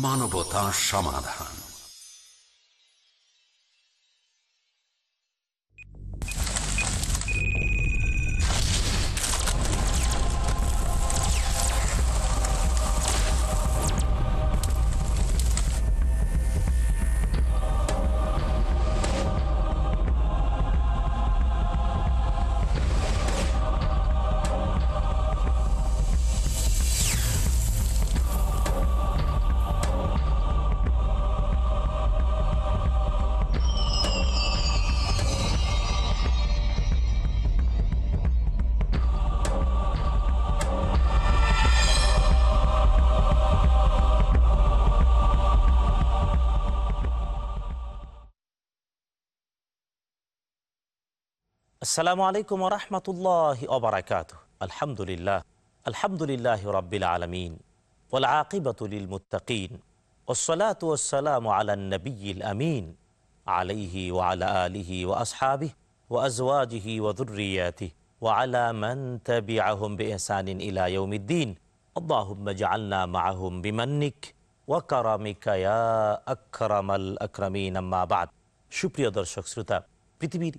মানবতা সমাধান। আসসালামু আলাইকুম রহমতুল্লাহ ওবরাকাত আলহামদুলিল্লাহ আলহামদুলিল্লাহ রবিল আলমিন ওলাকিবতুল মুতাকিন ওসলাত ওসালাম আলা নবীল আমিন আলাইহি ওয়ালা আলিহি ও আসহাবি ও আজওয়াজিহি ওদুরিয়াতি وعلى من تبعهم بإحسان إلى يوم الدين اللهم اجعلنا معهم بمنك وكرمك يا أكرم الأكرمين أما بعد সুপ্রিয় দর্শক শ্রোতা পৃথিবীর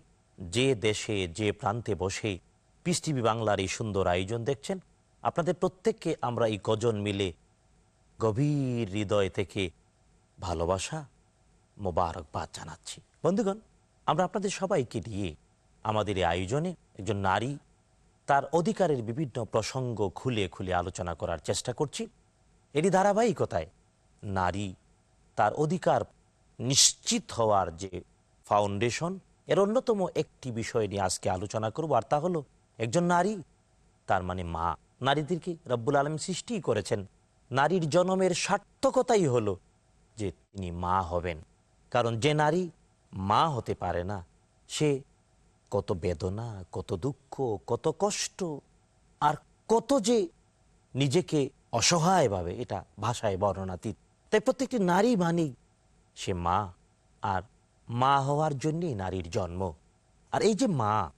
যে দেশে, যে প্রান্তে বসে পিস টিভি বাংলার এই সুন্দর আয়োজন দেখছেন, আপনাদের প্রত্যেককে আমরা এই কজন মিলে গভীর হৃদয় থেকে ভালোবাসা, মোবারকবাদ জানাচ্ছি। বন্ধুগণ, আমরা আপনাদের সবাইকে নিয়ে আমাদের এই আয়োজনে একজন নারী তার অধিকারের বিভিন্ন প্রসঙ্গ খুলে খুলে আলোচনা করার চেষ্টা করছি। এরই ধারাবাহিকতায় নারী তার অধিকার নিশ্চিত হওয়ার যে ফাউন্ডেশন এর অন্যতম একটি বিষয় নিয়ে আজকে আলোচনা করব, আর তা হলো একজন নারী, তার মানে মা। নারীদেরকে রব্বুল আলম সৃষ্টি করেছেন। নারীর জন্মের সার্থকতাই হলো যে তিনি মা হবেন। কারণ যে নারী মা হতে পারে না, সে কত বেদনা, কত দুঃখ, কত কষ্ট, আর কত যে নিজেকে অসহায়ভাবে এটা ভাষায় বর্ণনাতীত। তাই প্রত্যেকটি নারী মানেই সে মা, আর মা হওয়ার জন্যেই নারীর জন্ম। আর এই যে মা,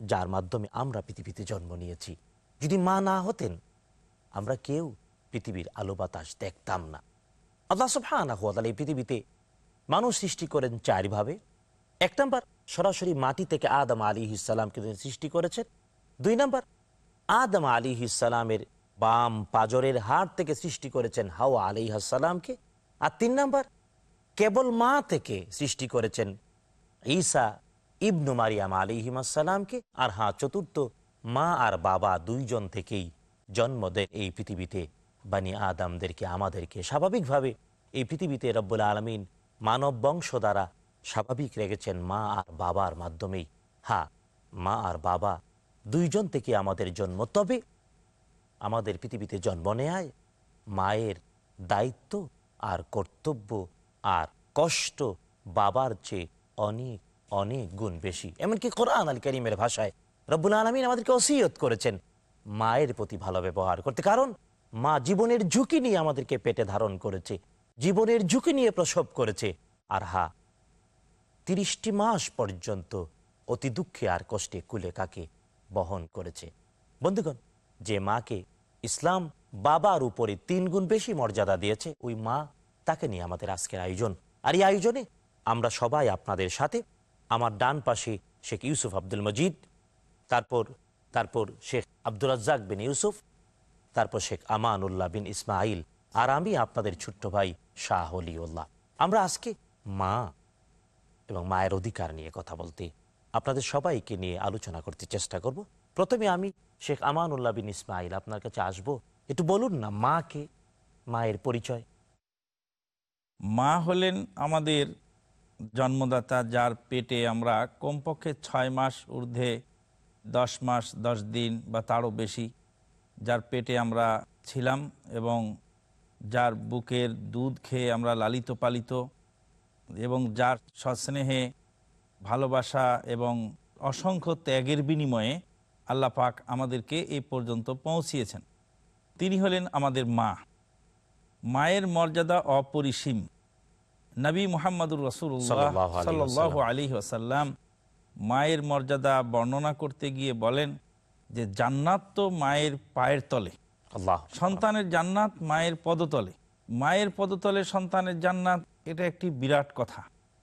যার মাধ্যমে আমরা পৃথিবীতে জন্ম নিয়েছি, যদি মা না হতেন, আমরা কেউ পৃথিবীর আলো বাতাস দেখতাম না। আল্লাহ ওয়া তাআলা এই পৃথিবীতে মানুষ সৃষ্টি করেন চারভাবে এক নম্বর, সরাসরি মাটি থেকে আদম আলী ইসালামকে তিনি সৃষ্টি করেছেন। দুই নম্বর, আদম আলী ইসালামের বাম পাজরের হাড় থেকে সৃষ্টি করেছেন হাওয়া আলী হাসালামকে আর তিন নম্বর কেবল মা থেকে সৃষ্টি করেছেন ঈসা ইবনু মারিয়াম আলিহিমাসাল্লামকে আর হ্যাঁ চতুর্থ মা আর বাবা দুইজন থেকেই জন্ম দেন এই পৃথিবীতে। বানি আদামদেরকে, আমাদেরকে। স্বাভাবিকভাবে এই পৃথিবীতে রব্বুল আলমিন মানব বংশ দ্বারা স্বাভাবিক রেখেছেন মা আর বাবার মাধ্যমেই। হ্যাঁ মা আর বাবা দুইজন থেকে আমাদের জন্ম। তবে আমাদের পৃথিবীতে জন্ম নেয় মায়ের দায়িত্ব আর কর্তব্য আর কষ্ট বাবার চেয়ে অনেক অনেক গুণ বেশি। এমনকি কোরআন আল করিমের ভাষায় রব্বুল আলমিন আমাদেরকে অসিয়ত করেছেন, মায়ের প্রতি ভালো ব্যবহার করতে। কারণ মা জীবনের ঝুঁকি নিয়ে আমাদেরকে পেটে ধারণ করেছে, জীবনের ঝুঁকি নিয়ে প্রসব করেছে। আর হা, তিরিশটি মাস পর্যন্ত অতি দুঃখে আর কষ্টে কুলে কাকে বহন করেছে। বন্ধুগণ, যে মাকে ইসলাম বাবার উপরে তিন গুণ বেশি মর্যাদা দিয়েছে, ওই মা তাকে নিয়ে আমাদের আজকের আয়োজন। আর এই আয়োজনে আমরা সবাই আপনাদের সাথে, আমার ডান পাশে শেখ ইউসুফ আব্দুল মজিদ, তারপর তারপর শেখ আব্দুল রাজ্জাক বিন ইউসুফ, তারপর শেখ আমানুল্লাহ বিন ইসমাইল, আর আমি আপনাদের ছোট্ট ভাই শাহ হলিউল্লাহ আমরা আজকে মা এবং মায়ের অধিকার নিয়ে কথা বলতে আপনাদের সবাইকে নিয়ে আলোচনা করতে চেষ্টা করব। প্রথমে আমি শেখ আমানুল্লাহ বিন ইসমাইল আপনার কাছে আসব। একটু বলুন না, মাকে, মায়ের পরিচয়। মা হলেন আমাদের জন্মদাতা, যার পেটে আমরা কমপক্ষে ছয় মাস ঊর্ধ্বে, দশ মাস, দশ দিন বা তারও বেশি যার পেটে আমরা ছিলাম এবং যার বুকের দুধ খেয়ে আমরা লালিত পালিত এবং যার সস্নেহে ভালোবাসা এবং অসংখ্য ত্যাগের বিনিময়ে আল্লাহ পাক আমাদেরকে এই পর্যন্ত পৌঁছিয়েছেন। তিনি হলেন আমাদের মা। মায়ের মর্যাদা অপরিসীম। নবী মোহাম্মদুর রসুল্লাহ সাল্লাহ আলী আসাল্লাম মায়ের মর্যাদা বর্ণনা করতে গিয়ে বলেন যে জান্নাত তো মায়ের পায়ের তলে। সন্তানের জান্নাত মায়ের পদতলে। মায়ের পদতলে সন্তানের জান্নাত এটা একটি বিরাট কথা।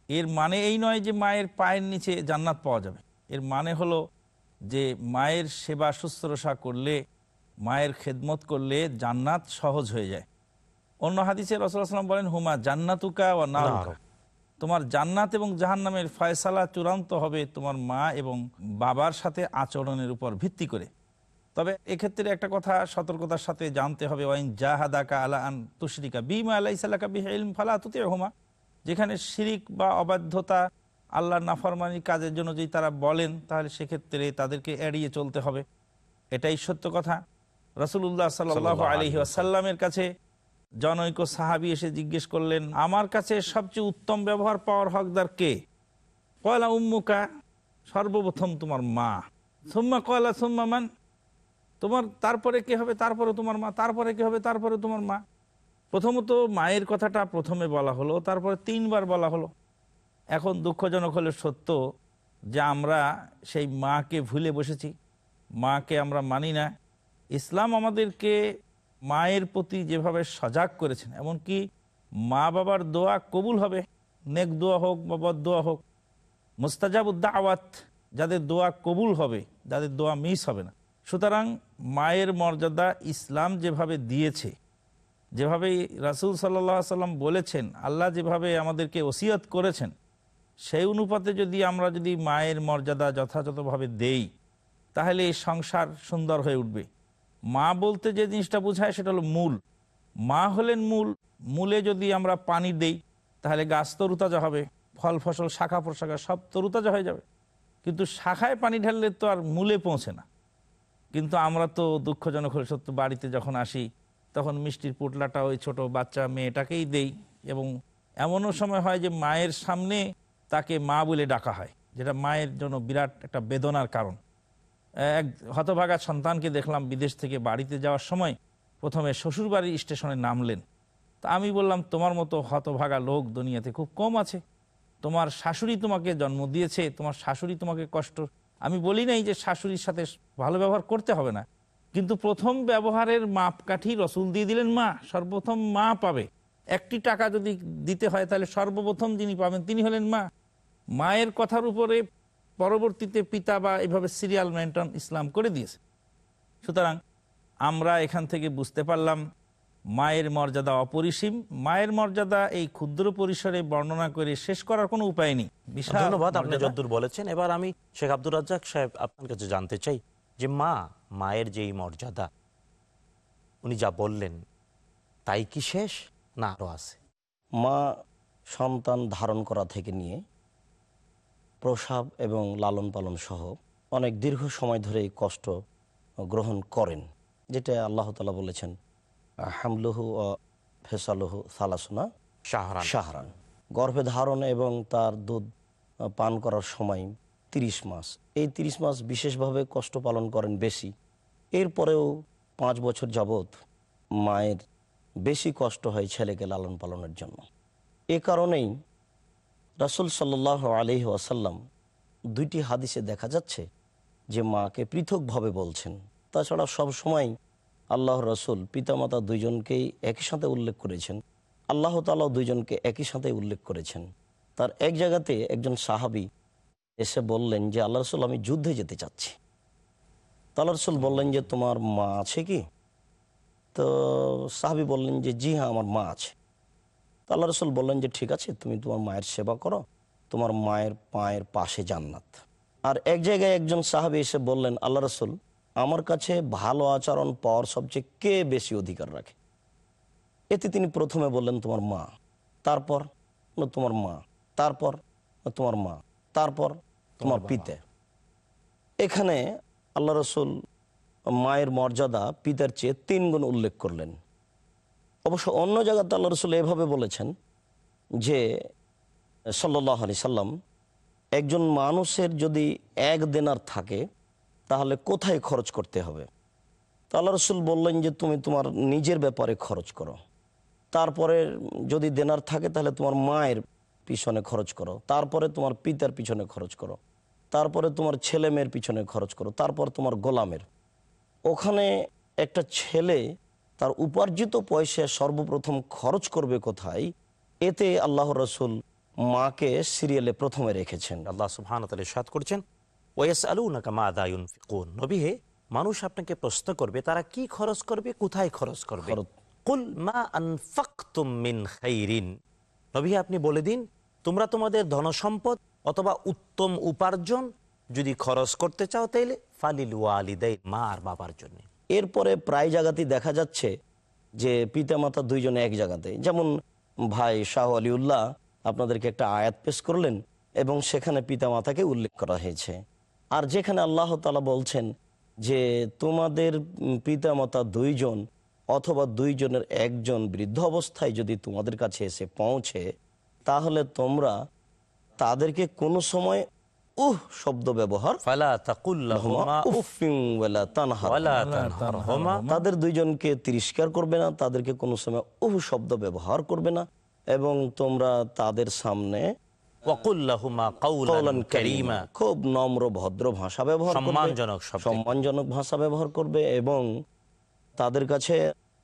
এর মানে এই নয় যে মায়ের পায়ের নিচে জান্নাত পাওয়া যাবে। এর মানে হলো যে মায়ের সেবা শুশ্রূষা করলে মায়ের খেদমত করলে জান্নাত সহজ হয়ে যায়। অন্য হাদিসে রসুলাম বলেন হুমা জান্নাতুকা ও নারুকা। তোমার জান্নাত এবং জাহান্নামের ফয়সালা চূড়ান্ত হবে তোমার মা এবং বাবার সাথে আচরণের উপর ভিত্তি করে। তবে এক্ষেত্রে একটা কথা সতর্কতার সাথে জানতে হবে ওয়াইন জাহাদাকা আলা আন তুশরিকা বিমা আলাই সালাকা বিহ ইলম ফালা তুতে হোমা। যেখানে শিরিক বা অবাধ্যতা আল্লাহর নাফরমানি কাজের জন্য যদি তারা বলেন তাহলে সেক্ষেত্রে তাদেরকে এড়িয়ে চলতে হবে। এটাই সত্য কথা। রসুল্লাহ সাল্লাহ আলহি আসাল্লামের কাছে জনৈক সাহাবি এসে জিজ্ঞেস করলেন, আমার কাছে সবচেয়ে উত্তম ব্যবহার পাওয়ার হকদার কে? কয়লা উম্মুকা, সর্বপ্রথম তোমার মা। সুম্মা কয়লা সুম্মা মান? তোমার, তারপরে কে হবে? তারপরে তোমার মা। তারপরে কে হবে? তারপরে তোমার মা। প্রথমত মায়ের কথাটা প্রথমে বলা হলো, তারপরে তিনবার বলা হলো। এখন দুঃখজনক হলে সত্য যে আমরা সেই মাকে ভুলে বসেছি। মাকে আমরা মানি না। ইসলাম আমাদেরকে মায়ের প্রতি যেভাবে সজাগ করেছেন, এমনকি মা বাবার দোয়া কবুল হবে, নেক দোয়া হোক বা বদ দোয়া হোক মুস্তাজাবুদ্দা আওয়াত যাদের দোয়া কবুল হবে, যাদের দোয়া মিস হবে না। সুতরাং মায়ের মর্যাদা ইসলাম যেভাবে দিয়েছে যেভাবে রাসুল সাল্লাহ সাল্লাম বলেছেন, আল্লাহ যেভাবে আমাদেরকে ওসিয়ত করেছেন, সেই অনুপাতে যদি আমরা যদি মায়ের মর্যাদা যথাযথভাবে দেই, তাহলে এই সংসার সুন্দর হয়ে উঠবে। মা বলতে যে জিনিসটা বোঝায় সেটা হলো মূল। মা হলেন মূল, মূলে যদি আমরা পানি দেই, তাহলে গাছ তরুতাজা হবে, ফল, ফসল, শাখা প্রশাখা সব তরুতাজা হয়ে যাবে। কিন্তু শাখায় পানি ঢাললে তো আর মূলে পৌঁছে না। কিন্তু আমরা তো দুঃখজনক হলে সত্য, বাড়িতে যখন আসি, তখন মিষ্টির পুটলাটা ওই ছোট বাচ্চা মেয়েটাকেই দেই এবং এমনও সময় হয় যে মায়ের সামনে তাকে মা বলে ডাকা হয়, যেটা মায়ের জন্য বিরাট একটা বেদনার কারণ। এক হতভাগা সন্তানকে দেখলাম বিদেশ থেকে বাড়িতে যাওয়ার সময় প্রথমে শ্বশুরবাড়ির স্টেশনে নামলেন। তা আমি বললাম, তোমার মতো হতভাগা লোক দুনিয়াতে খুব কম আছে। তোমার শাশুড়ি তোমাকে জন্ম দিয়েছে, তোমার শাশুড়ি তোমাকে কষ্ট। আমি বলি নাই যে শাশুড়ির সাথে ভালো ব্যবহার করতে হবে না। কিন্তু প্রথম ব্যবহারের মাপকাঠি রসুল দিয়ে দিলেন, মা, সর্বপ্রথম মা পাবে। একটি টাকা যদি দিতে হয়, তাহলে সর্বপ্রথম যিনি পাবেন তিনি হলেন মা। মায়ের কথার উপরে পরবর্তীতে পিতা বা এভাবে সিরিয়াল মেনটেন ইসলাম করে দিয়েছে। সুতরাং আমরা এখান থেকে বুঝতে পারলাম মায়ের মর্যাদা অপরিসীম। মায়ের মর্যাদা এই ক্ষুদ্র পরিসরে বর্ণনা করে শেষ করার কোনো উপায় নেই। বিশাল ধন্যবাদ আপনি। যদ্দূর বলেছেন। এবার আমি শেখ আব্দুর রাজ্জাক সাহেব আপনার কাছে জানতে চাই যে মা মায়ের যেই মর্যাদা উনি যা বললেন তাই কি শেষ না আরও আছে? মা সন্তান ধারণ করা থেকে নিয়ে প্রসাব এবং লালন পালন সহ অনেক দীর্ঘ সময় ধরে এই কষ্ট গ্রহণ করেন যেটা আল্লাহ তালা বলেছেন হামলুহু ও ফেসালুহু সালাসুনা শাহরান। শাহরান। গর্ভে ধারণ এবং তার দুধ পান করার সময় ৩০ মাস। এই ৩০ মাস বিশেষভাবে কষ্ট পালন করেন বেশি। এরপরেও পাঁচ বছর যাবৎ মায়ের বেশি কষ্ট হয় ছেলেকে লালন পালনের জন্য। এ কারণেই রাসুল সাল্লাহ আলহি আসাল্লাম দুইটি হাদিসে দেখা যাচ্ছে যে মাকে পৃথকভাবে বলছেন। তাছাড়া সব সময় আল্লাহ রসুল পিতামাতা দুইজনকেই একই সাথে উল্লেখ করেছেন। আল্লাহ তালাও দুইজনকে একই সাথে উল্লেখ করেছেন। তার এক জায়গাতে একজন সাহাবি এসে বললেন যে, আল্লাহ রসুল, আমি যুদ্ধে যেতে চাচ্ছি। তো আল্লাহ রসুল বললেন যে, তোমার মা আছে কি? তো সাহাবি বললেন যে, জি হ্যাঁ আমার মা আছে। তো আল্লাহ রসুল বললেন যে ঠিক আছে তুমি তোমার মায়ের সেবা করো। তোমার মায়ের পায়ের পাশে জান্নাত। আর এক জায়গায় একজন সাহাবি এসে বললেন আল্লাহ রসুল আমার কাছে ভালো আচরণ পাওয়ার সবচেয়ে কে বেশি অধিকার রাখে? এতে তিনি প্রথমে বললেন তোমার মা। তারপর না তোমার মা। তারপর না তোমার মা। তারপর তোমার পিতা। এখানে আল্লাহ রসুল মায়ের মর্যাদা পিতার চেয়ে তিন গুণ উল্লেখ করলেন। অবশ্য অন্য জায়গাতে আল্লাহ রসুল এভাবে বলেছেন যে সাল্লাহ আলি সাল্লাম, একজন মানুষের যদি এক দেনার থাকে, তাহলে কোথায় খরচ করতে হবে? তা আল্লাহ রসুল বললেন যে, তুমি তোমার নিজের ব্যাপারে খরচ করো। তারপরে যদি দেনার থাকে, তাহলে তোমার মায়ের পিছনে খরচ করো। তারপরে তোমার পিতার পিছনে খরচ করো। তারপরে তোমার ছেলে মেয়ের পিছনে খরচ করো। তারপর তোমার গোলামের। ওখানে একটা ছেলে তার উপার্জিত পয়সা সর্বপ্রথম খরচ করবে কোথায়? এতে আল্লাহ রসুল মাকে সিরিয়ালে প্রথমে রেখেছেন। আল্লাহ সুবহান তালে সাদ করছেন ওয়াস আলু নাকা মা দায়ুন নবী হে মানুষ আপনাকে প্রশ্ন করবে তারা কি খরচ করবে কোথায় খরচ করবে? কুল মা আনফাকতুম মিন খাইরিন। নবীহে আপনি বলে দিন তোমরা তোমাদের ধনসম্পদ অথবা উত্তম উপার্জন যদি খরচ করতে চাও তাইলে ফালিল ওয়ালিদাই মা আর বাবার জন্য। এরপরে প্রায় জায়গাতেই দেখা যাচ্ছে যে পিতামাতা দুইজনে এক জায়গাতে যেমন ভাই শাহ আলিউল্লাহ আপনাদেরকে একটা আয়াত পেশ করলেন এবং সেখানে পিতামাতাকে উল্লেখ করা হয়েছে। আর যেখানে আল্লাহ তালা বলছেন যে তোমাদের পিতামাতা দুইজন অথবা দুইজনের একজন বৃদ্ধ অবস্থায় যদি তোমাদের কাছে এসে পৌঁছে, তাহলে তোমরা তাদেরকে কোনো সময় উহ শব্দ ব্যবহার ফালা তাকুল্লাহুমা উফ উফিং ওয়ালা তানহার। ওয়ালা তানহারহুমা তাদের দুইজনকে তিরস্কার করবে না তাদেরকে কোনো সময় উহু শব্দ ব্যবহার করবে না। এবং তোমরা তাদের সামনে খুব নম্র ভদ্র ভাষা ব্যবহার সম্মানজনক সম্মানজনক ভাষা ব্যবহার করবে এবং তাদের কাছে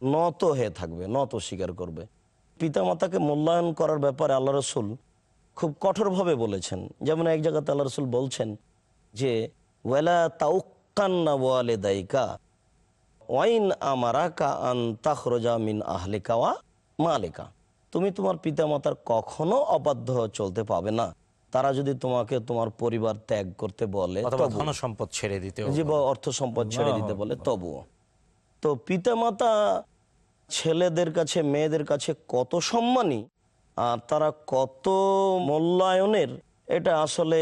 নত হয়ে থাকবে নত স্বীকার করবে। পিতামাতাকে মূল্যায়ন করার ব্যাপারে আল্লাহ রসুল খুব কঠোরভাবে বলেছেন। যেমন এক জায়গাতে আল্লাহ রসুল বলছেন যে ওয়ালা তাউক্কান্না ওয়ালে দায়িকা ওয়াইন আমারাকা আন তাখরজা মিন আহলিকা ওয়া মালেকা। তুমি তোমার পিতামাতার কখনো অবাধ্য চলতে পাবে না। তারা যদি তোমাকে তোমার পরিবার ত্যাগ করতে বলে ধন সম্পদ ছেড়ে দিতে যে বা অর্থ সম্পদ ছেড়ে দিতে বলে তবুও। তো পিতামাতা ছেলেদের কাছে মেয়েদের কাছে কত সম্মানী তারা কত মূল্যায়নের এটা আসলে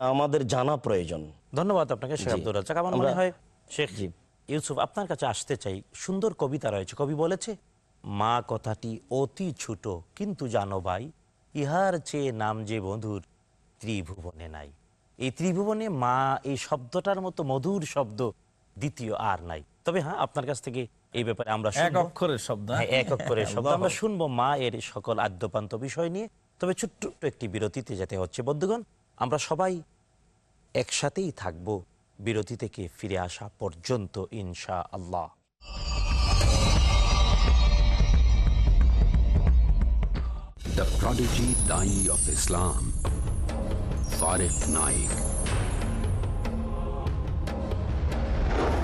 আমাদের জানা প্রয়োজন। ধন্যবাদ আপনাকে শেখ আব্দুল রাজ্জাক। আমার মনে হয় শেখ জি। ইউসুফ আপনার কাছে আসতে চাই সুন্দর কবিতা রয়েছে। কবি বলেছে মা কথাটি অতি ছোট কিন্তু জানো ভাই ইহার চেয়ে নাম যে মধুর ত্রিভুবনে নাই। এই ত্রিভুবনে মা এই শব্দটার মতো মধুর শব্দ দ্বিতীয় আর নাই। তবে হ্যাঁ আপনার কাছ থেকে এই ব্যাপারে আমরা এক অক্ষরের শব্দ হ্যাঁ, এক অক্ষরের শব্দ। আমরা শুনব মা এর সকল আদ্যপান্ত বিষয় নিয়ে। তবে ছোট্ট একটি বিরতিতে যেতে হচ্ছে। বন্ধুগণ আমরা সবাই একসাথেই থাকব বিরতি থেকে ফিরে আসা পর্যন্ত ইনশা আল্লাহ The prodigy Dai of Islam. Farid Naik.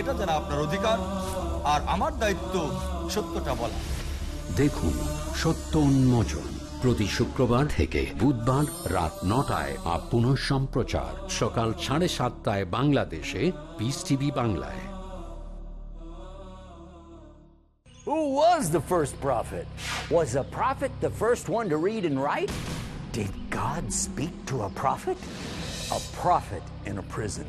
এটা যারা আপনার অধিকার আর আমার দায়িত্ব সত্যটা বলা দেখুন সত্য উন্মোচন প্রতি শুক্রবার থেকে বুধবার রাত নটায় আপ পুনঃ সম্প্রচার সকাল সাড়ে সাতটায় বাংলাদেশে পিস টিভি বাংলায় Who was the first prophet? Was a prophet the first one to read and write? Did God speak to a prophet? A prophet in a prison.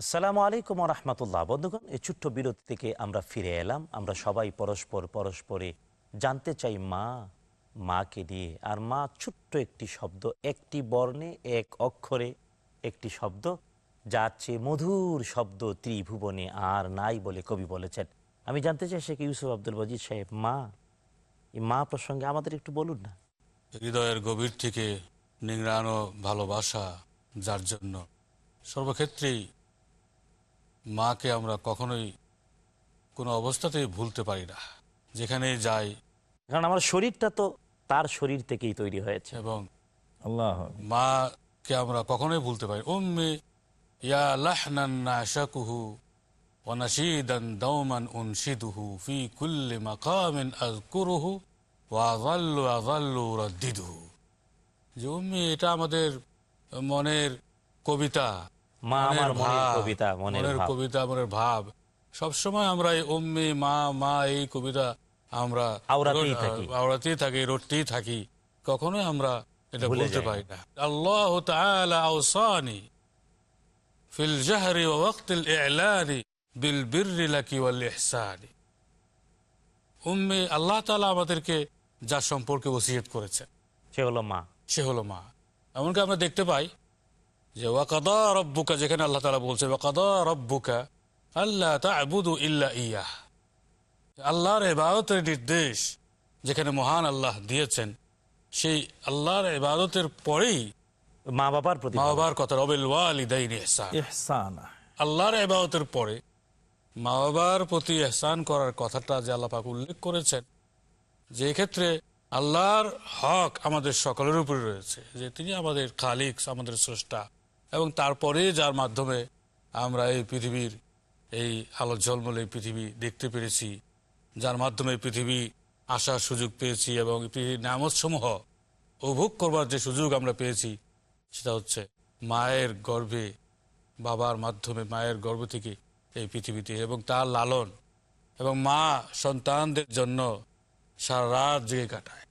আসসালামু আলাইকুম রহমতুল্লাহ বন্ধুগণ, এই ছোট্ট বিরতি থেকে আমরা ফিরে এলাম। আমরা সবাই পরস্পর পরস্পরে জানতে চাই মা, মাকে নিয়ে। আর মা ছোট্ট একটি শব্দ, একটি বর্ণে, এক অক্ষরে একটি শব্দ, যার চেয়ে মধুর শব্দ ত্রিভুবনে আর নাই বলে কবি বলেছেন। আমি জানতে চাই শেখ ইউসুফ আব্দুল মজিদ সাহেব, মা, এই মা প্রসঙ্গে আমাদের একটু বলুন না। হৃদয়ের গভীর থেকে নিংড়ানো ভালোবাসা যার জন্য সর্বক্ষেত্রেই মাকে আমরা কখনোই কোনো অবস্থাতেই ভুলতে পারি না যেখানে যাই কারণ আমার শরীরটা তো তার শরীর থেকেই তৈরি হয়েছে এবং আল্লাহ মাকে আমরা কখনোই ভুলতে পারি উম্মে ইয়া লাহনান নাশাকুহু ونشيدا دوما أنشده في كل مقام أذكره وأظل أظل ردده যে উম্মি এটা আমাদের মনের কবিতা মা আমার মনের কবিতা, মনের কবিতা মনের ভাব। সবসময় আমরা এই উম্মি মা মা এই কবিতা আমরা আওড়াতেই থাকি। রটতেই থাকি কখনোই আমরা এটা বলতে পারি না। আল্লাহ তাআলা আওসানি ফিল জাহরি ওয়া ইলানি বিল বিররি লাকি ওয়াল ইহসানি। উম্মে আল্লাহ তাআলা আমাদেরকে যার সম্পর্কে ওসিয়ত করেছে সে হলো মা। সে হলো মা। এমনকি আমরা দেখতে পাই যে ওয়াকাদা রব্বুকা যেখানে আল্লাহ তালা বলছে ওয়াকাদা রব্বুকা আল্লাহ তা'বুদু ইল্লা ইয়াহ। আল্লাহর ইবাদতের নির্দেশ যেখানে মহান আল্লাহ দিয়েছেন সেই আল্লাহর ইবাদতের পরেই মা বাবার প্রতি মা বাবার কথা রবিল ওয়ালিদাইন ইহসান। আল্লাহর ইবাদতের পরে মা বাবার প্রতি এহসান করার কথাটা যে আল্লাহ পাক উল্লেখ করেছেন যে ক্ষেত্রে আল্লাহর হক আমাদের সকলের উপরে রয়েছে যে তিনি আমাদের খালিক আমাদের স্রষ্টা। এবং তারপরে যার মাধ্যমে আমরা এই পৃথিবীর এই আলো ঝলমলে এই পৃথিবী দেখতে পেরেছি, যার মাধ্যমে পৃথিবী আসার সুযোগ পেয়েছি এবং পৃথিবীর নামতসমূহ উপভোগ করবার যে সুযোগ আমরা পেয়েছি, সেটা হচ্ছে মায়ের গর্ভে, বাবার মাধ্যমে মায়ের গর্ভ থেকে এই পৃথিবীতে এবং তার লালন এবং মা সন্তানদের জন্য সারা রাত জেগে কাটায়।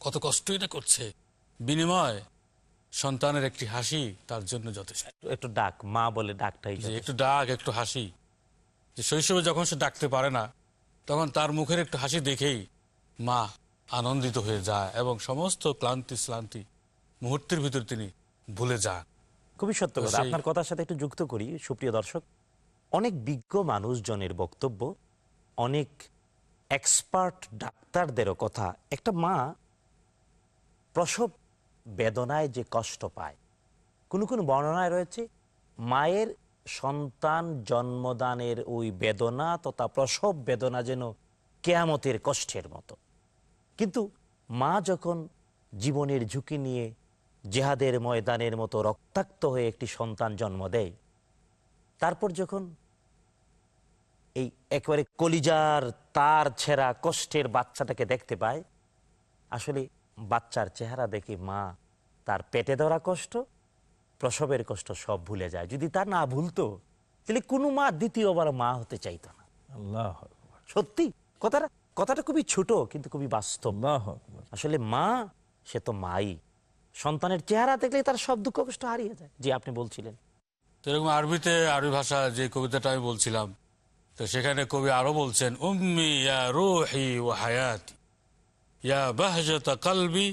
কত কষ্টই না করছে। বিনিময় সন্তানের একটি হাসি তার জন্য যথেষ্ট। একটু- ডাক মা বলে ডাকটাই একটু ডাক একটু হাসি। যে শৈশবে যখন সে ডাকতে পারে না তখন তার মুখের একটু হাসি দেখেই মা আনন্দিত হয়ে যায় এবং সমস্ত ক্লান্তি শ্লান্তি মুহূর্তের ভিতর তিনি ভুলে যান। খুবই সত্য কথা। আপনার কথার সাথে একটু যুক্ত করি সুপ্রিয় দর্শক। অনেক বিজ্ঞ মানুষজনের বক্তব্য অনেক এক্সপার্ট ডাক্তারদেরও কথা। একটা মা প্রসব বেদনায় যে কষ্ট পায়। কোনো কোনো বর্ণনায় রয়েছে, মায়ের সন্তান জন্মদানের ওই বেদনা তথা প্রসব বেদনা যেন কেয়ামতের কষ্টের মতো। কিন্তু মা যখন জীবনের ঝুঁকি নিয়ে জেহাদের ময়দানের মতো রক্তাক্ত হয়ে একটি সন্তান জন্ম দেয়, তারপর যখন এই একেবারে কলিজার তার ছেঁড়া কষ্টের বাচ্চাটাকে দেখতে পায়, আসলে বাচ্চার চেহারা দেখে মা তার পেটে ধরা কষ্ট প্রসবের কষ্ট সব ভুলে যায়। যদি তা না ভুলতো তাহলে কোনো মা দ্বিতীয়বার মা হতে চাইতো না। আল্লাহ সত্যি? কথাটা কথাটা খুবই ছোট কিন্তু খুবই বাস্তব। আল্লাহ আসলে মা সে তো মাই। সন্তানের চেহারা দেখলে তার সব দুঃখ কষ্ট হারিয়ে যায় যে আপনি বলছিলেন। তো এরকম আরবিতে আরবি ভাষা যে কবিতাটা আমি বলছিলাম তো সেখানে কবি আরও বলছেন উম্মি ইয়া রুহি ও হায়াতি। ইয়া বাহজতা কালবি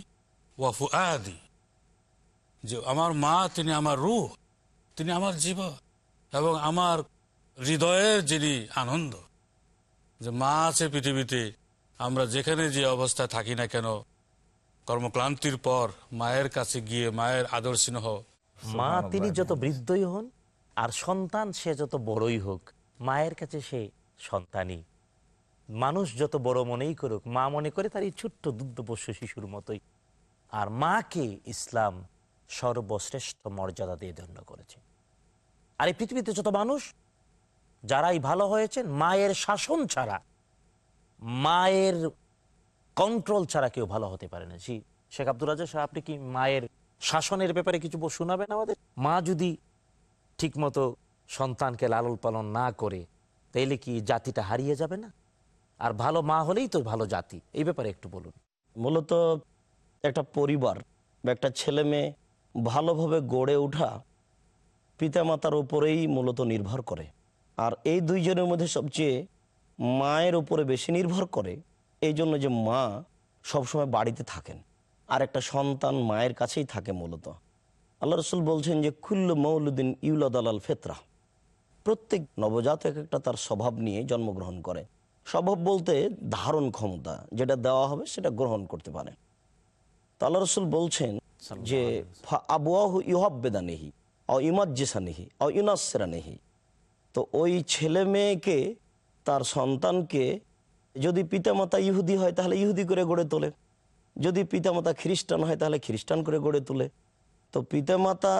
ওয়া ফুআদি যে আমার মা, তিনি আমার রুহ, তিনি আমার জীবন এবং আমার হৃদয়ের যিনি আনন্দ। যে মা আছে পৃথিবীতে, আমরা যেখানে যে অবস্থায় থাকি না কেন, কর্মক্লান্তির পর মায়ের কাছে গিয়ে মায়ের আদর স্নেহ। মা, তিনি যত বৃদ্ধই হন, আর সন্তান সে যত বড়ই হোক, মায়ের কাছে সে সন্তানই। মানুষ যত বড় মনেই করুক, মা মনে করে তার এই ছোট্ট দুগ্ধপোষ্য শিশুর মতোই। আর মাকে ইসলাম সর্বশ্রেষ্ঠ মর্যাদা দিয়ে ধন্য করেছে। আর এই পৃথিবীতে যত মানুষ, যারাই ভালো হয়েছেন, মায়ের শাসন ছাড়া, মায়ের কন্ট্রোল ছাড়া কেউ ভালো হতে পারে না। জি, শেখ আব্দুল রাজা সাহেব, আপনি কি মায়ের শাসনের ব্যাপারে কিছু শোনাবেন আমাদের? মা যদি ঠিকমতো সন্তানকে লালন পালন না করে, তাইলে কি জাতিটা হারিয়ে যাবে না? আর ভালো মা হলেই তো ভালো জাতি। এই ব্যাপারে একটু বলুন। মূলত একটা পরিবার বা একটা ছেলে মেয়ে ভালোভাবে গড়ে ওঠা পিতামাতার উপরেই মূলত নির্ভর করে। আর এই দুইজনের মধ্যে সবচেয়ে মায়ের উপরে বেশি নির্ভর করে এই জন্য যে মা সবসময় বাড়িতে থাকেন। আর একটা সন্তান মায়ের কাছেই থাকে মূলত। আল্লাহ রসুল বলছেন যে, কুল্লু মৌলুদ্দিন ইউলাদ আল ফেতরা। প্রত্যেক নবজাতক একটা তার স্বভাব নিয়ে জন্মগ্রহণ করে। স্বভাব বলতে ধারণ ক্ষমতা যেটা দেওয়া হবে সেটা গ্রহণ করতে পারে। তো আল্লাহ রসুল বলছেন যে আবুয়াহু ইহব্বেদানিহি অ ইমাজ্জেসানিহি অ ইউনাসেরানিহি তো ওই ছেলে মেয়েকে তার সন্তানকে যদি পিতামাতা ইহুদি হয় তাহলে ইহুদি করে গড়ে তোলে। যদি পিতামাতা খ্রিস্টান হয় তাহলে খ্রিস্টান করে গড়ে তোলে। তো পিতামাতা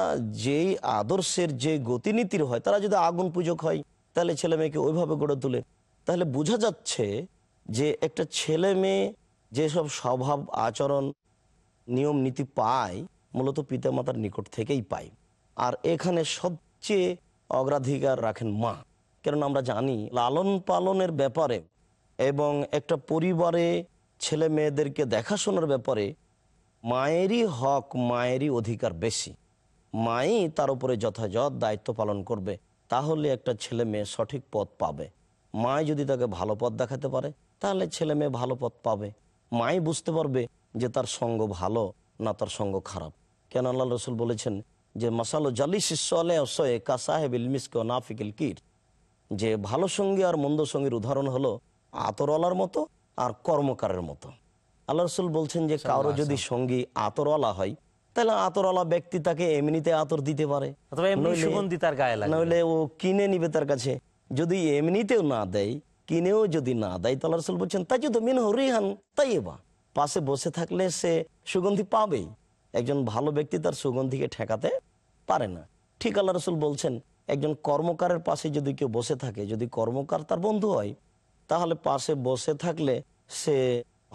যেই আদর্শের যে গতিনীতির হয় তারা যদি আগুন পূজক হয় তাহলে ছেলে মেয়েকে ওইভাবে গড়ে তোলে। তাহলে বোঝা যাচ্ছে যে একটা ছেলে মেয়ে যেসব স্বভাব, আচরণ, নিয়ম, নীতি পায়, মূলত পিতামাতার নিকট থেকেই পায়। আর এখানে সবচেয়ে অগ্রাধিকার রাখেন মা। কেননা আমরা জানি লালন পালনের ব্যাপারে এবং একটা পরিবারে ছেলে মেয়েদেরকে দেখাশোনার ব্যাপারে মায়েরই হক, মায়েরই অধিকার বেশি। মাই তার উপরে যথাযথ দায়িত্ব পালন করবে, তাহলে একটা ছেলে মেয়ে সঠিক পথ পাবে। মায় যদি তাকে ভালো পথ দেখাতে পারে তাহলে ছেলে মেয়ে ভালো পথ পাবে। মাই বুঝতে পারবে যে তার সঙ্গ ভালো না তার সঙ্গ খারাপ। কেন আল্লাহ রসুল বলেছেন যে মাসালো জালিস সয়ে কা সাহেব ইলমিসক নাফিকিল কির? যে ভালো সঙ্গী আর মন্দ সঙ্গীর উদাহরণ হলো আতরওয়ালার মতো আর কর্মকারের মতো। আল্লাহ রসুল বলছেন যে কারও যদি সঙ্গী আতরওয়ালা হয় তাহলে আতরওয়ালা ব্যক্তি তাকে এমনিতে আতর দিতে পারে। নইলে ও কিনে নিবে তার কাছে। যদি এমনিতেও না দেয়, কিনেও যদি না দেয়, তাহলে রসুল বলছেন তাই যদি মিন হরিহান তাই এবা পাশে বসে থাকলে সে সুগন্ধি পাবেই। একজন ভালো ব্যক্তি তার সুগন্ধিকে ঠেকাতে পারে না। ঠিক আল্লাহ রসুল বলছেন, একজন কর্মকারের পাশে যদি কেউ বসে থাকে, যদি কর্মকার তার বন্ধু হয়, তাহলে পাশে বসে থাকলে সে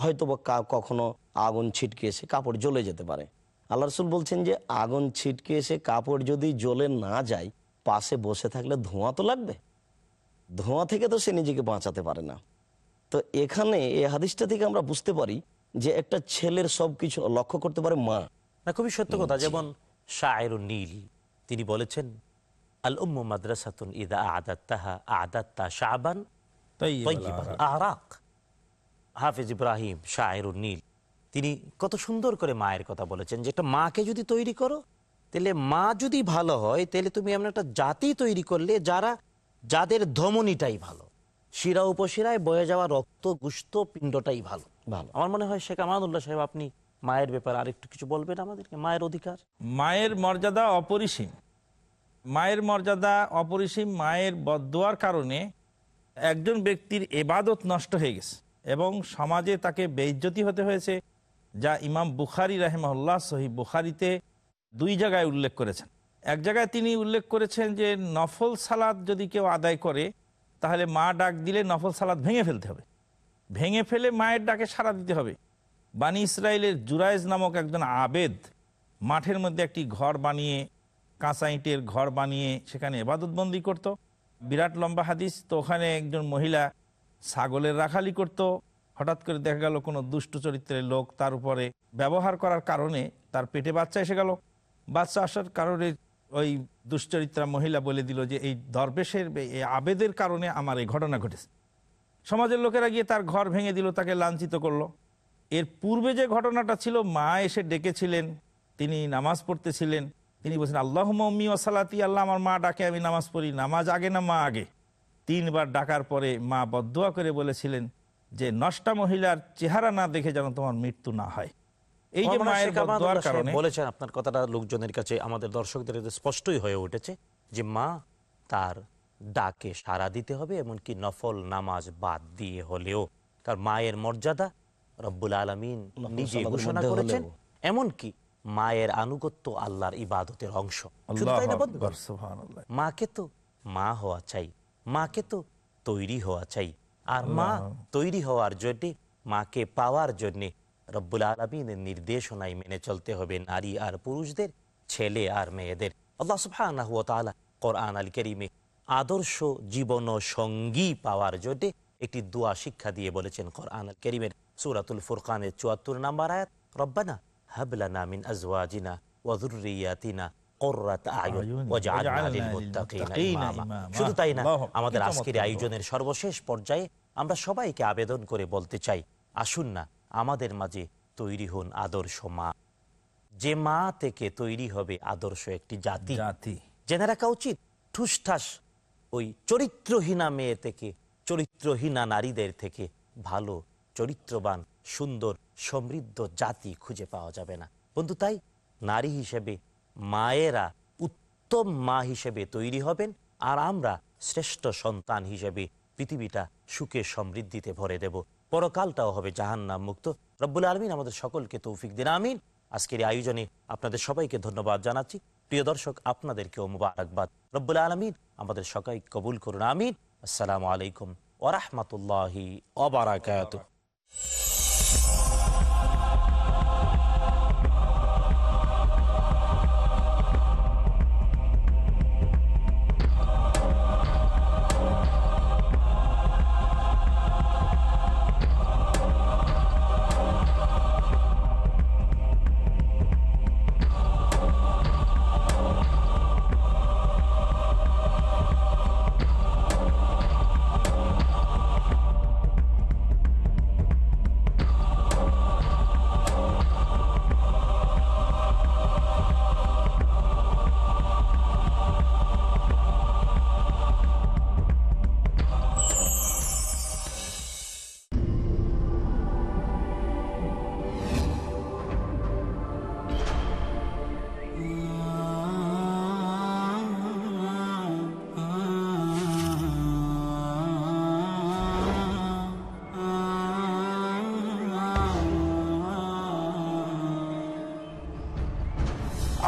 হয়তো বা কখনো আগুন ছিটকে এসে কাপড় জ্বলে যেতে পারে। আল্লাহ রসুল বলছেন যে, আগুন ছিটকে এসে কাপড় যদি জ্বলে না যায়, পাশে বসে থাকলে ধোঁয়া তো লাগবে? ধোঁয়া থেকে তো সে নিজেকে বাঁচাতে পারে না। তো এখানে এই হাদিসটা থেকে আমরা বুঝতে পারি যে একটা ছেলের সব কিছু লক্ষ্য করতে পারে মা। না খুবই সত্য কথা। যেমন শায়রুন নীল তিনি বলেছেন আল উম্মু মাদ্রাসাতুন ইদা আদাত্তাহা আদাত্তা তৈয়িবাল আরাক। আরাক। হাফিজ ইব্রাহিম শায়রুন নীল তিনি কত সুন্দর করে মায়ের কথা বলেছেন যে একটা মাকে যদি তৈরি করো তাহলে মা যদি ভালো হয় তাহলে তুমি এমন একটা জাতি তৈরি করলে যারা যাদের ধমনীটাই ভালো। শিরা উপশিরায় বয়ে যাওয়া রক্ত গুস্ত পিণ্ডটাই ভালো। ভালো। আমার মনে হয় শেখ আমানুল্লাহ সাহেব আপনি মায়ের ব্যাপারে আরেকটু কিছু বলবেন আমাদেরকে? মায়ের অধিকার? মায়ের মর্যাদা অপরিসীম। মায়ের মর্যাদা অপরিসীম মায়ের বদোয়ার কারণে একজন ব্যক্তির এবাদত নষ্ট হয়ে গেছে এবং সমাজে তাকে বেইজ্জতি হতে হয়েছে যা ইমাম বুখারি রাহেমাল্লাহ সহি বুখারিতে দুই জায়গায় উল্লেখ করেছেন। এক জায়গায় তিনি উল্লেখ করেছেন যে নফল সালাদ যদি কেউ আদায় করে, তাহলে মা ডাক দিলে নফল সালাদ ভেঙে ফেলতে হবে। ভেঙে ফেলে মায়ের ডাকে সাড়া দিতে হবে। বানি ইসরায়েলের জুরাইজ নামক একজন আবেদ মাঠের মধ্যে একটি ঘর বানিয়ে, কাঁচা ইটের ঘর বানিয়ে সেখানে এবাদতবন্দি করত। বিরাট লম্বা হাদিস, তো ওখানে একজন মহিলা ছাগলের রাখালি করত। হঠাৎ করে দেখা গেল কোনো দুষ্ট চরিত্রের লোক তার উপরে ব্যবহার করার কারণে তার পেটে বাচ্চা এসে গেল। বাচ্চা আসার কারণে ওই দুশ্চরিত্রা মহিলা বলে দিল যে এই দরবেশের, এই আবেদের কারণে আমার এই ঘটনা ঘটেছে। সমাজের লোকেরা গিয়ে তার ঘর ভেঙে দিল, তাকে লাঞ্ছিত করল। এর পূর্বে যে ঘটনাটা ছিল, মা এসে ডেকেছিলেন, তিনি নামাজ পড়তেছিলেন। তিনি বলছেন আল্লাহ মম্মি ওসালাতি আল্লাহ আমার মা ডাকে, আমি নামাজ পড়ি। নামাজ আগে না মা আগে? তিনবার ডাকার পরে মা বদুয়া করে বলেছিলেন যে, নষ্টা মহিলার চেহারা না দেখে যেন তোমার মৃত্যু না হয়। এই যে মায়ের আমানুল্লাহ কারণে বলেছেন আপনার কথাটা লোকজনের কাছে আমাদের দর্শকদের কাছে স্পষ্টই হয়ে উঠেছে যে মা তার ডাকে সাড়া দিতে হবে এমনকি নফল নামাজ বাদ দিয়ে হলেও তার মায়ের মর্যাদা রব্বুল আলমিন নিজে ঘোষণা করেছেন। এমনকি মায়ের আনুগত্য আল্লাহর ইবাদতের অংশ। মাকে তো মা হওয়া চাই মাকে তো তৈরি হওয়া চাই আর মা তৈরি হওয়ার জন্যে মাকে পাওয়ার জন্যে রব্বুল আলমিনের নির্দেশনায় মেনে চলতে হবে নারী আর পুরুষদের ছেলে আর মেয়েদের। আল্লাহ সুফানাহ তালা কোরআন আল করিমে আদর্শ জীবন সঙ্গী পাওয়ার জন্যে একটি দোয়া শিক্ষা দিয়ে বলেছেন কোরআন আল করিমের সুরাতুল ফুরকানের চুয়াত্তর নাম্বার আয়াত রব্বানা হাবলানা মিন আজওয়াজিনা ওয়াজুরিয়াতিনা শুধু তাই না আমাদের আজকের আয়োজনের সর্বশেষ পর্যায়ে আমরা সবাইকে আবেদন করে বলতে চাই আসুন না আমাদের মাঝে তৈরি হন আদর্শ মা। যে মা থেকে তৈরি হবে আদর্শ একটি জাতি। জাতি। জেনে রাখা উচিত ঠুসঠাস ওই চরিত্রহীনা মেয়ে থেকে চরিত্রহীনা নারীদের থেকে ভালো চরিত্রবান সুন্দর সমৃদ্ধ জাতি খুঁজে পাওয়া যাবে না। বন্ধু তাই নারী হিসেবে মায়েরা উত্তম মা হিসেবে তৈরি হবেন আর আমরা শ্রেষ্ঠ সন্তান হিসেবে পৃথিবীটা সুখে সমৃদ্ধিতে ভরে দেব। পরকালটাও হবে জাহান নাম মুক্ত। রব্বুল আলমিন আমাদের সকলকে তৌফিক দিন, আমিন। আজকের এই আয়োজনে আপনাদের সবাইকে ধন্যবাদ জানাচ্ছি। প্রিয় দর্শক, আপনাদেরকেও মুবারকবাদ। রব্বুল আলমিন আমাদের সবাই কবুল করুন, আমিন। আসসালামু আলাইকুম ওরহমতুল্লাহি অবরাকাত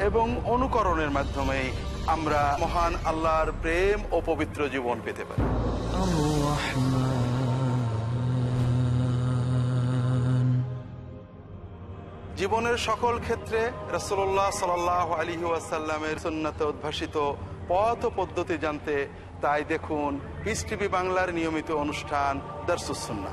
এবং অনুকরণের মাধ্যমে আমরা মহান আল্লাহর প্রেম ও পবিত্র জীবন পেতে পারি। জীবনের সকল ক্ষেত্রে রসল্লাহ সাল আলী ওয়াসাল্লামের সুন্নাতে উদ্ভাসিত পথ পদ্ধতি জানতে তাই দেখুন পিস টিভি বাংলার নিয়মিত অনুষ্ঠান দর্শুসুন্না